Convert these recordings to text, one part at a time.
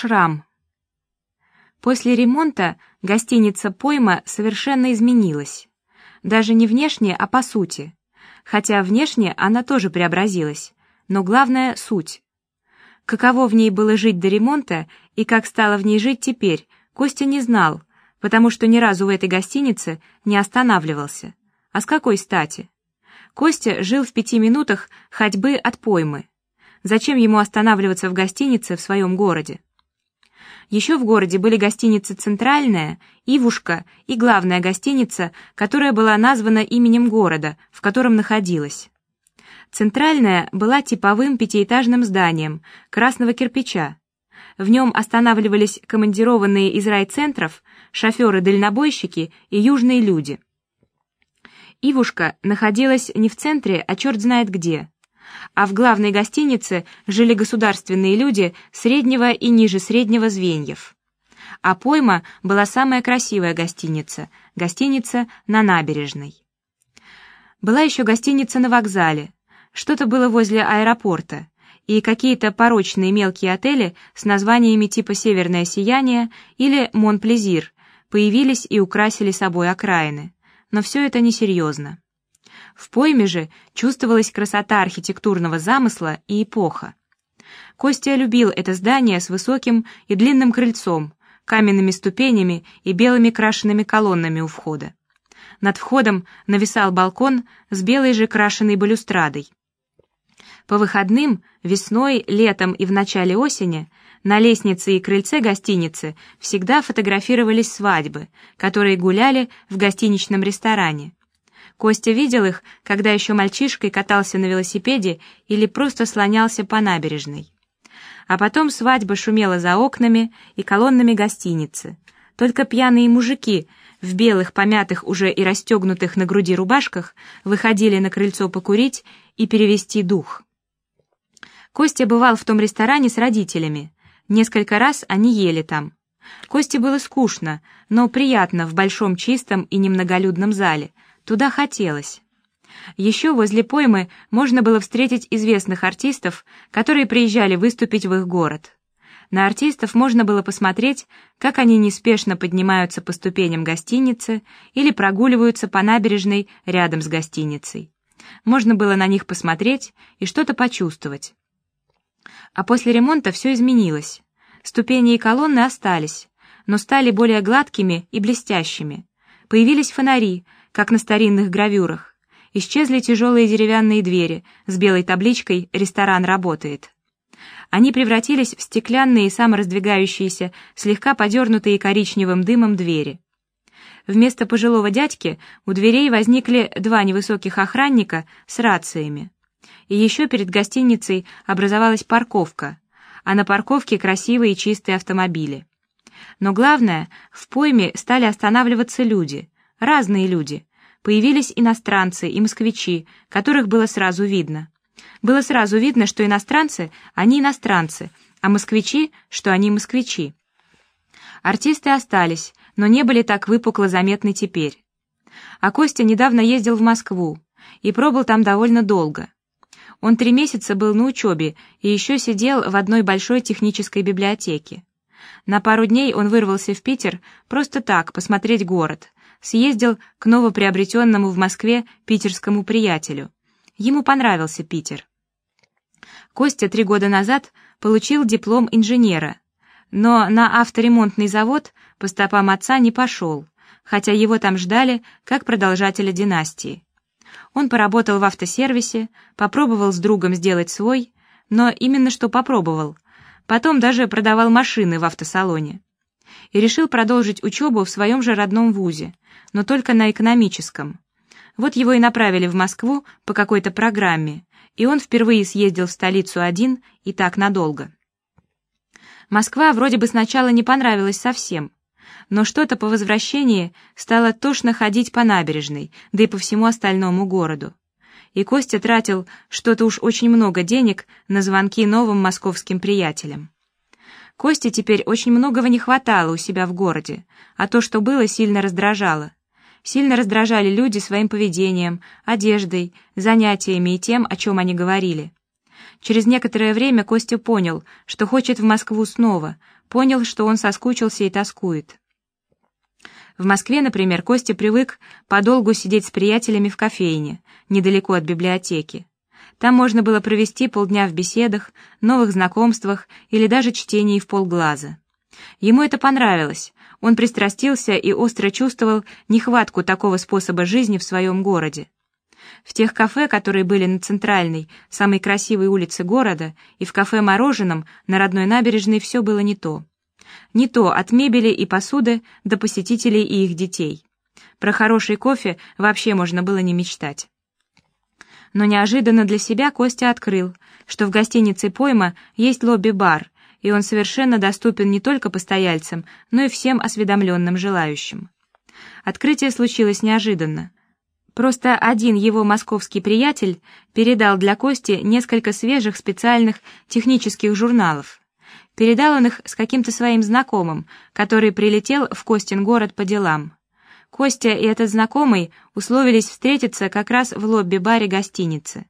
Шрам. После ремонта гостиница «Пойма» совершенно изменилась. Даже не внешне, а по сути. Хотя внешне она тоже преобразилась, но главное — суть. Каково в ней было жить до ремонта и как стало в ней жить теперь, Костя не знал, потому что ни разу в этой гостинице не останавливался. А с какой стати? Костя жил в пяти минутах ходьбы от поймы. Зачем ему останавливаться в гостинице в своем городе? Еще в городе были гостиницы «Центральная», «Ивушка» и главная гостиница, которая была названа именем города, в котором находилась. «Центральная» была типовым пятиэтажным зданием красного кирпича. В нем останавливались командированные из райцентров, шоферы-дальнобойщики и южные люди. Ивушка находилась не в центре, а черт знает где а в главной гостинице жили государственные люди среднего и ниже среднего звеньев. А пойма была самая красивая гостиница, гостиница на набережной. Была еще гостиница на вокзале, что-то было возле аэропорта, и какие-то порочные мелкие отели с названиями типа «Северное сияние» или «Монплезир» появились и украсили собой окраины. Но все это несерьезно. В пойме же чувствовалась красота архитектурного замысла и эпоха. Костя любил это здание с высоким и длинным крыльцом, каменными ступенями и белыми крашенными колоннами у входа. Над входом нависал балкон с белой же крашеной балюстрадой. По выходным, весной, летом и в начале осени на лестнице и крыльце гостиницы всегда фотографировались свадьбы, которые гуляли в гостиничном ресторане. Костя видел их, когда еще мальчишкой катался на велосипеде или просто слонялся по набережной. А потом свадьба шумела за окнами и колоннами гостиницы. Только пьяные мужики в белых, помятых уже и расстегнутых на груди рубашках выходили на крыльцо покурить и перевести дух. Костя бывал в том ресторане с родителями. Несколько раз они ели там. Косте было скучно, но приятно в большом чистом и немноголюдном зале, Туда хотелось. Еще возле поймы можно было встретить известных артистов, которые приезжали выступить в их город. На артистов можно было посмотреть, как они неспешно поднимаются по ступеням гостиницы или прогуливаются по набережной рядом с гостиницей. Можно было на них посмотреть и что-то почувствовать. А после ремонта все изменилось. Ступени и колонны остались, но стали более гладкими и блестящими. Появились фонари, как на старинных гравюрах. Исчезли тяжелые деревянные двери с белой табличкой «Ресторан работает». Они превратились в стеклянные самораздвигающиеся, слегка подернутые коричневым дымом двери. Вместо пожилого дядьки у дверей возникли два невысоких охранника с рациями. И еще перед гостиницей образовалась парковка, а на парковке красивые чистые автомобили. Но главное, в пойме стали останавливаться люди, разные люди, появились иностранцы и москвичи, которых было сразу видно. Было сразу видно, что иностранцы, они иностранцы, а москвичи, что они москвичи. Артисты остались, но не были так выпукло заметны теперь. А Костя недавно ездил в Москву и пробыл там довольно долго. Он три месяца был на учебе и еще сидел в одной большой технической библиотеке. На пару дней он вырвался в Питер просто так, посмотреть город, съездил к новоприобретенному в Москве питерскому приятелю. Ему понравился Питер. Костя три года назад получил диплом инженера, но на авторемонтный завод по стопам отца не пошел, хотя его там ждали как продолжателя династии. Он поработал в автосервисе, попробовал с другом сделать свой, но именно что попробовал. Потом даже продавал машины в автосалоне и решил продолжить учебу в своем же родном вузе, но только на экономическом. Вот его и направили в Москву по какой-то программе, и он впервые съездил в столицу один и так надолго. Москва вроде бы сначала не понравилась совсем, но что-то по возвращении стало тошно ходить по набережной, да и по всему остальному городу. И Костя тратил что-то уж очень много денег на звонки новым московским приятелям. Косте теперь очень многого не хватало у себя в городе, а то, что было, сильно раздражало. Сильно раздражали люди своим поведением, одеждой, занятиями и тем, о чем они говорили. Через некоторое время Костя понял, что хочет в Москву снова, понял, что он соскучился и тоскует. В Москве, например, Костя привык подолгу сидеть с приятелями в кофейне, недалеко от библиотеки. Там можно было провести полдня в беседах, новых знакомствах или даже чтении в полглаза. Ему это понравилось, он пристрастился и остро чувствовал нехватку такого способа жизни в своем городе. В тех кафе, которые были на центральной, самой красивой улице города, и в кафе-мороженом на родной набережной все было не то. Не то от мебели и посуды до посетителей и их детей. Про хороший кофе вообще можно было не мечтать. Но неожиданно для себя Костя открыл, что в гостинице «Пойма» есть лобби-бар, и он совершенно доступен не только постояльцам, но и всем осведомленным желающим. Открытие случилось неожиданно. Просто один его московский приятель передал для Кости несколько свежих специальных технических журналов. Передал он их с каким-то своим знакомым, который прилетел в Костин город по делам. Костя и этот знакомый условились встретиться как раз в лобби-баре гостиницы.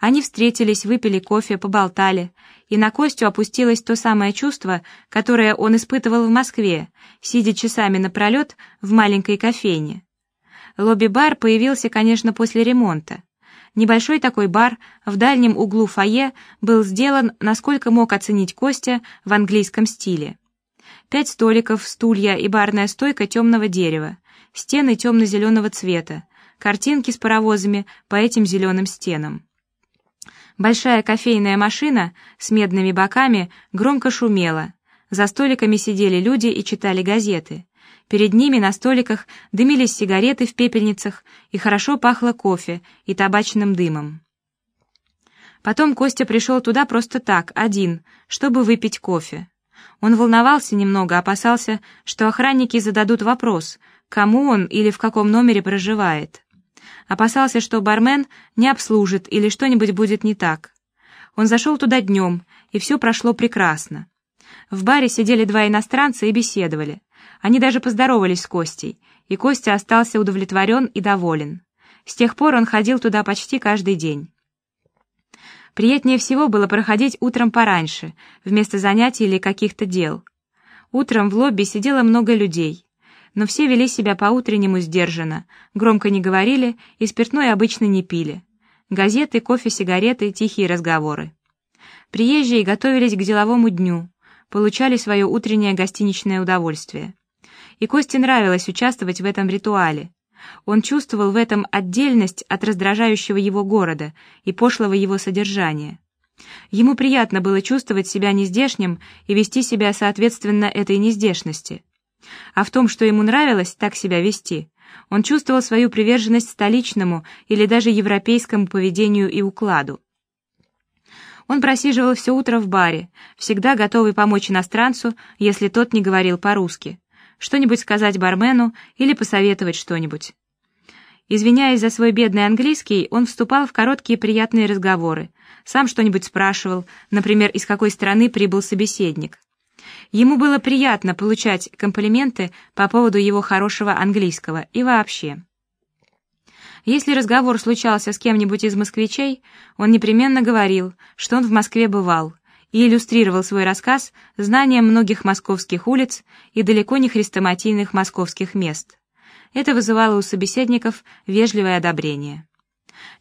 Они встретились, выпили кофе, поболтали, и на Костю опустилось то самое чувство, которое он испытывал в Москве, сидя часами напролет в маленькой кофейне. Лобби-бар появился, конечно, после ремонта. Небольшой такой бар в дальнем углу фойе был сделан, насколько мог оценить Костя, в английском стиле. Пять столиков, стулья и барная стойка темного дерева, стены темно-зеленого цвета, картинки с паровозами по этим зеленым стенам. Большая кофейная машина с медными боками громко шумела. За столиками сидели люди и читали газеты. Перед ними на столиках дымились сигареты в пепельницах и хорошо пахло кофе и табачным дымом. Потом Костя пришел туда просто так, один, чтобы выпить кофе. Он волновался немного, опасался, что охранники зададут вопрос, кому он или в каком номере проживает. Опасался, что бармен не обслужит или что-нибудь будет не так. Он зашел туда днем, и все прошло прекрасно. В баре сидели два иностранца и беседовали. Они даже поздоровались с Костей, и Костя остался удовлетворен и доволен. С тех пор он ходил туда почти каждый день. Приятнее всего было проходить утром пораньше, вместо занятий или каких-то дел. Утром в лобби сидело много людей но все вели себя по-утреннему сдержанно, громко не говорили и спиртное обычно не пили. Газеты, кофе, сигареты, тихие разговоры. Приезжие готовились к деловому дню, получали свое утреннее гостиничное удовольствие. И Косте нравилось участвовать в этом ритуале. Он чувствовал в этом отдельность от раздражающего его города и пошлого его содержания. Ему приятно было чувствовать себя нездешним и вести себя соответственно этой нездешности. А в том, что ему нравилось так себя вести, он чувствовал свою приверженность столичному или даже европейскому поведению и укладу. Он просиживал все утро в баре, всегда готовый помочь иностранцу, если тот не говорил по-русски, что-нибудь сказать бармену или посоветовать что-нибудь. Извиняясь за свой бедный английский, он вступал в короткие приятные разговоры, сам что-нибудь спрашивал, например, из какой страны прибыл собеседник. Ему было приятно получать комплименты по поводу его хорошего английского и вообще. Если разговор случался с кем-нибудь из москвичей, он непременно говорил, что он в Москве бывал, и иллюстрировал свой рассказ знанием многих московских улиц и далеко не хрестоматийных московских мест. Это вызывало у собеседников вежливое одобрение.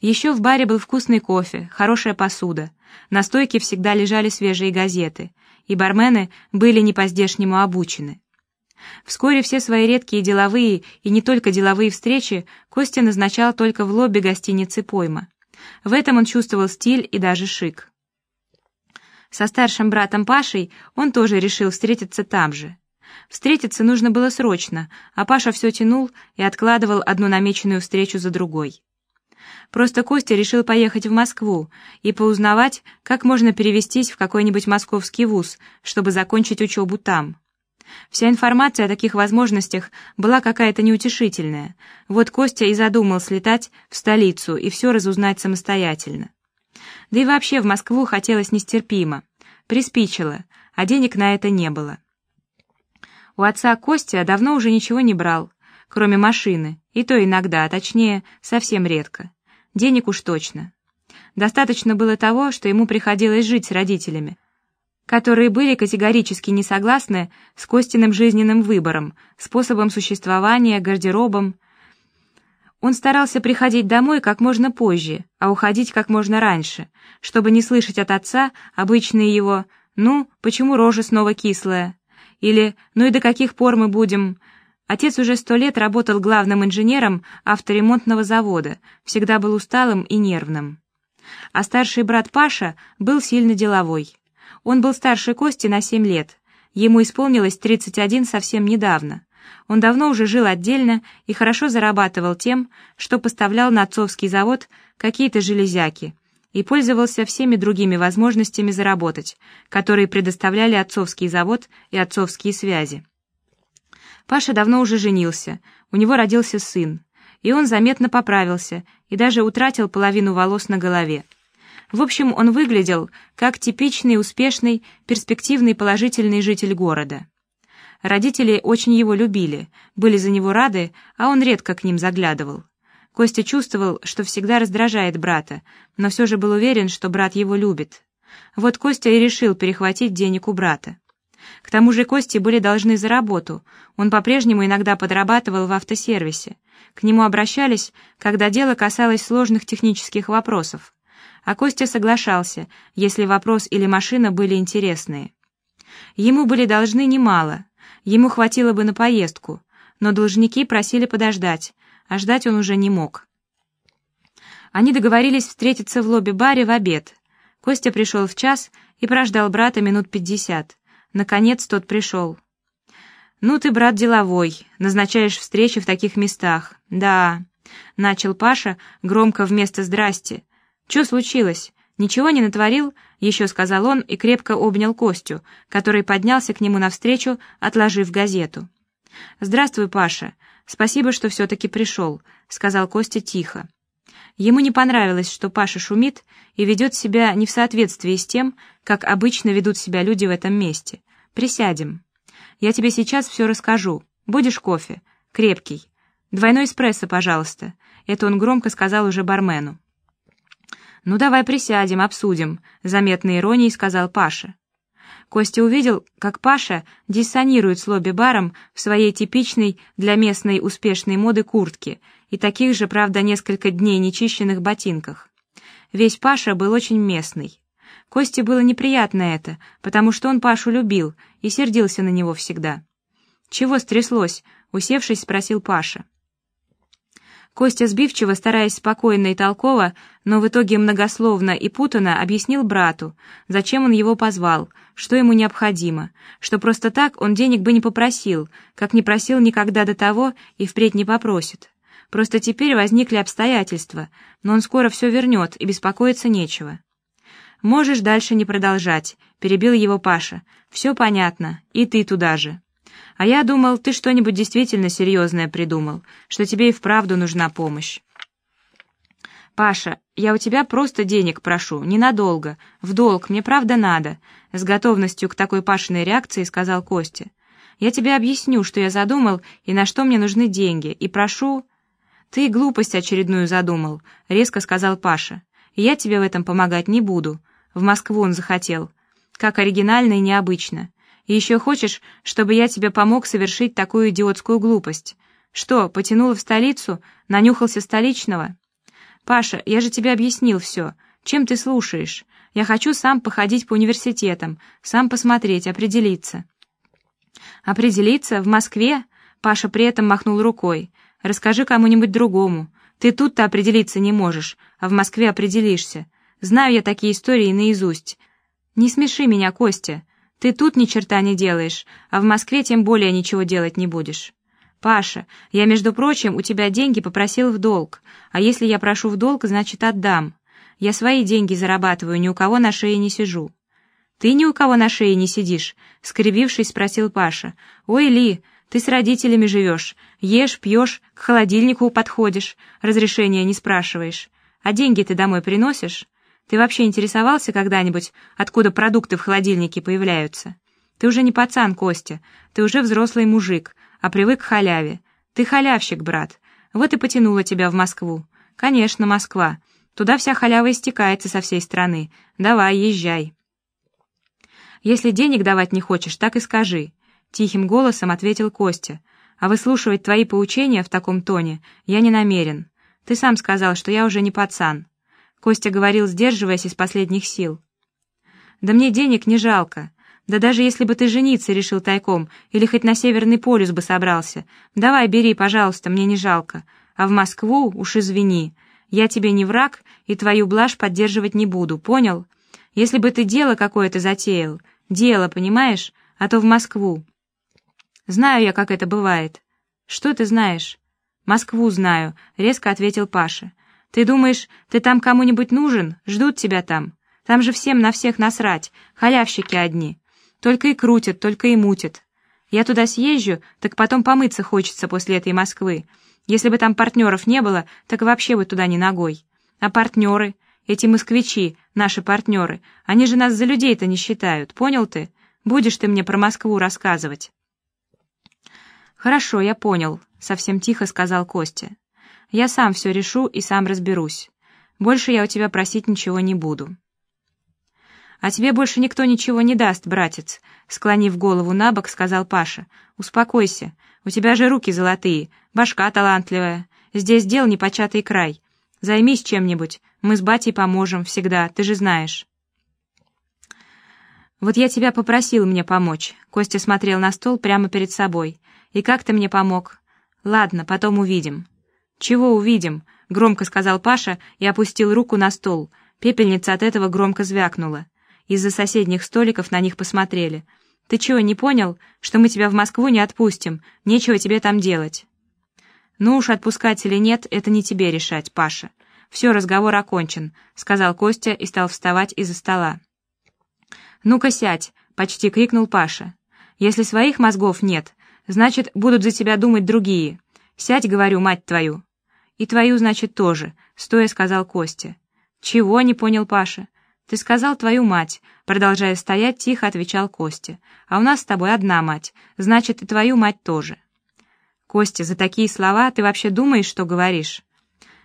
Еще в баре был вкусный кофе, хорошая посуда, на стойке всегда лежали свежие газеты, и бармены были не по-здешнему обучены. Вскоре все свои редкие деловые и не только деловые встречи Костя назначал только в лобби гостиницы «Пойма». В этом он чувствовал стиль и даже шик. Со старшим братом Пашей он тоже решил встретиться там же. Встретиться нужно было срочно, а Паша все тянул и откладывал одну намеченную встречу за другой. Просто Костя решил поехать в Москву и поузнавать, как можно перевестись в какой-нибудь московский вуз, чтобы закончить учебу там. Вся информация о таких возможностях была какая-то неутешительная. Вот Костя и задумал слетать в столицу и все разузнать самостоятельно. Да и вообще в Москву хотелось нестерпимо. Приспичило, а денег на это не было. У отца Костя давно уже ничего не брал, кроме машины, и то иногда, а точнее, совсем редко. Денег уж точно. Достаточно было того, что ему приходилось жить с родителями, которые были категорически не согласны с Костиным жизненным выбором, способом существования, гардеробом. Он старался приходить домой как можно позже, а уходить как можно раньше, чтобы не слышать от отца обычные его «ну, почему рожа снова кислая?» или «ну и до каких пор мы будем?» Отец уже сто лет работал главным инженером авторемонтного завода, всегда был усталым и нервным. А старший брат Паша был сильно деловой. Он был старше Кости на семь лет. Ему исполнилось 31 совсем недавно. Он давно уже жил отдельно и хорошо зарабатывал тем, что поставлял на отцовский завод какие-то железяки и пользовался всеми другими возможностями заработать, которые предоставляли отцовский завод и отцовские связи. Паша давно уже женился, у него родился сын, и он заметно поправился и даже утратил половину волос на голове. В общем, он выглядел как типичный, успешный, перспективный, положительный житель города. Родители очень его любили, были за него рады, а он редко к ним заглядывал. Костя чувствовал, что всегда раздражает брата, но все же был уверен, что брат его любит. Вот Костя и решил перехватить денег у брата. К тому же Кости были должны за работу, он по-прежнему иногда подрабатывал в автосервисе. К нему обращались, когда дело касалось сложных технических вопросов. А Костя соглашался, если вопрос или машина были интересные. Ему были должны немало, ему хватило бы на поездку, но должники просили подождать, а ждать он уже не мог. Они договорились встретиться в лобби-баре в обед. Костя пришел в час и прождал брата минут пятьдесят. Наконец тот пришел. «Ну ты, брат, деловой, назначаешь встречи в таких местах. Да», — начал Паша громко вместо «здрасте», «Че случилось? Ничего не натворил?» — еще сказал он и крепко обнял Костю, который поднялся к нему навстречу, отложив газету. «Здравствуй, Паша. Спасибо, что все-таки пришел», — сказал Костя тихо. Ему не понравилось, что Паша шумит и ведет себя не в соответствии с тем, как обычно ведут себя люди в этом месте. «Присядем. Я тебе сейчас все расскажу. Будешь кофе? Крепкий. Двойной эспрессо, пожалуйста». Это он громко сказал уже бармену. «Ну давай присядем, обсудим», — заметной иронией сказал Паша. Костя увидел, как Паша диссонирует с лобби-баром в своей типичной для местной успешной моды куртке и таких же, правда, несколько дней нечищенных ботинках. Весь Паша был очень местный. Косте было неприятно это, потому что он Пашу любил и сердился на него всегда. «Чего стряслось?» — усевшись, спросил Паша. Костя сбивчиво, стараясь спокойно и толково, но в итоге многословно и путано объяснил брату, зачем он его позвал, что ему необходимо, что просто так он денег бы не попросил, как не просил никогда до того и впредь не попросит. Просто теперь возникли обстоятельства, но он скоро все вернет, и беспокоиться нечего. «Можешь дальше не продолжать», — перебил его Паша. «Все понятно, и ты туда же». А я думал, ты что-нибудь действительно серьезное придумал, что тебе и вправду нужна помощь. Паша, я у тебя просто денег прошу, ненадолго, в долг, мне правда надо, с готовностью к такой Пашиной реакции сказал Костя. Я тебе объясню, что я задумал и на что мне нужны деньги, и прошу... Ты глупость очередную задумал, резко сказал Паша. Я тебе в этом помогать не буду. В Москву он захотел. Как оригинально и необычно. Еще хочешь, чтобы я тебе помог совершить такую идиотскую глупость? Что, потянул в столицу, нанюхался столичного? Паша, я же тебе объяснил все. Чем ты слушаешь? Я хочу сам походить по университетам, сам посмотреть, определиться. Определиться? В Москве? Паша при этом махнул рукой. Расскажи кому-нибудь другому. Ты тут-то определиться не можешь, а в Москве определишься. Знаю я такие истории наизусть. Не смеши меня, Костя. Ты тут ни черта не делаешь, а в Москве тем более ничего делать не будешь. Паша, я, между прочим, у тебя деньги попросил в долг, а если я прошу в долг, значит отдам. Я свои деньги зарабатываю, ни у кого на шее не сижу. Ты ни у кого на шее не сидишь, скривившись, спросил Паша. Ой, Ли, ты с родителями живешь, ешь, пьешь, к холодильнику подходишь, разрешения не спрашиваешь. А деньги ты домой приносишь? Ты вообще интересовался когда-нибудь, откуда продукты в холодильнике появляются? Ты уже не пацан, Костя, ты уже взрослый мужик, а привык к халяве. Ты халявщик, брат. Вот и потянула тебя в Москву. Конечно, Москва. Туда вся халява истекается со всей страны. Давай, езжай. Если денег давать не хочешь, так и скажи. Тихим голосом ответил Костя. А выслушивать твои поучения в таком тоне я не намерен. Ты сам сказал, что я уже не пацан. Костя говорил, сдерживаясь из последних сил. Да мне денег не жалко. Да даже если бы ты жениться решил тайком, или хоть на Северный полюс бы собрался, давай, бери, пожалуйста, мне не жалко. А в Москву уж извини. Я тебе не враг и твою блажь поддерживать не буду, понял? Если бы ты дело какое-то затеял, дело, понимаешь, а то в Москву. Знаю я, как это бывает. Что ты знаешь? Москву знаю, резко ответил Паша. Ты думаешь, ты там кому-нибудь нужен? Ждут тебя там. Там же всем на всех насрать, халявщики одни. Только и крутят, только и мутят. Я туда съезжу, так потом помыться хочется после этой Москвы. Если бы там партнеров не было, так вообще бы туда не ногой. А партнеры, эти москвичи, наши партнеры, они же нас за людей-то не считают, понял ты? Будешь ты мне про Москву рассказывать?» «Хорошо, я понял», — совсем тихо сказал Костя. «Я сам все решу и сам разберусь. Больше я у тебя просить ничего не буду». «А тебе больше никто ничего не даст, братец», — склонив голову на бок, сказал Паша. «Успокойся, у тебя же руки золотые, башка талантливая. Здесь дел непочатый край. Займись чем-нибудь, мы с батей поможем всегда, ты же знаешь». «Вот я тебя попросил мне помочь», — Костя смотрел на стол прямо перед собой. «И как ты мне помог?» «Ладно, потом увидим». «Чего увидим?» — громко сказал Паша и опустил руку на стол. Пепельница от этого громко звякнула. Из-за соседних столиков на них посмотрели — ты чего, не понял, что мы тебя в Москву не отпустим? Нечего тебе там делать. Ну уж отпускать или нет, это не тебе решать, Паша. Все, разговор окончен, сказал Костя и стал вставать из-за стола. Ну-ка сядь, почти крикнул Паша. Если своих мозгов нет, значит, будут за тебя думать другие. Сядь, говорю, мать твою. И твою, значит, тоже, стоя сказал Костя. Чего, не понял Паша. «Ты сказал твою мать», — продолжая стоять, тихо отвечал Костя. «А у нас с тобой одна мать, значит, и твою мать тоже». «Костя, за такие слова ты вообще думаешь, что говоришь?»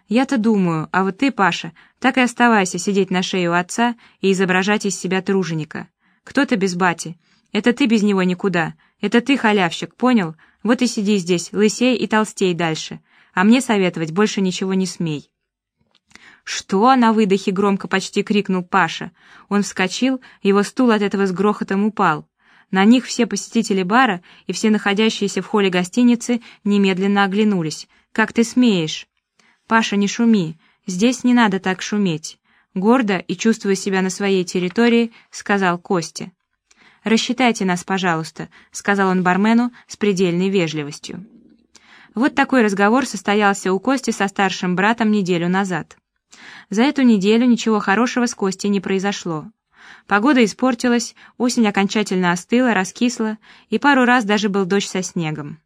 «Я-то думаю, а вот ты, Паша, так и оставайся сидеть на шее у отца и изображать из себя труженика. Кто ты без бати? Это ты без него никуда. Это ты халявщик, понял? Вот и сиди здесь, лысей и толстей дальше. А мне советовать больше ничего не смей». «Что?» — на выдохе громко почти крикнул Паша. Он вскочил, его стул от этого с грохотом упал. На них все посетители бара и все находящиеся в холле гостиницы немедленно оглянулись. «Как ты смеешь?» «Паша, не шуми. Здесь не надо так шуметь». Гордо и чувствуя себя на своей территории, сказал Костя. «Рассчитайте нас, пожалуйста», — сказал он бармену с предельной вежливостью. Вот такой разговор состоялся у Кости со старшим братом неделю назад. За эту неделю ничего хорошего с Костей не произошло. Погода испортилась, осень окончательно остыла, раскисла, и пару раз даже был дождь со снегом.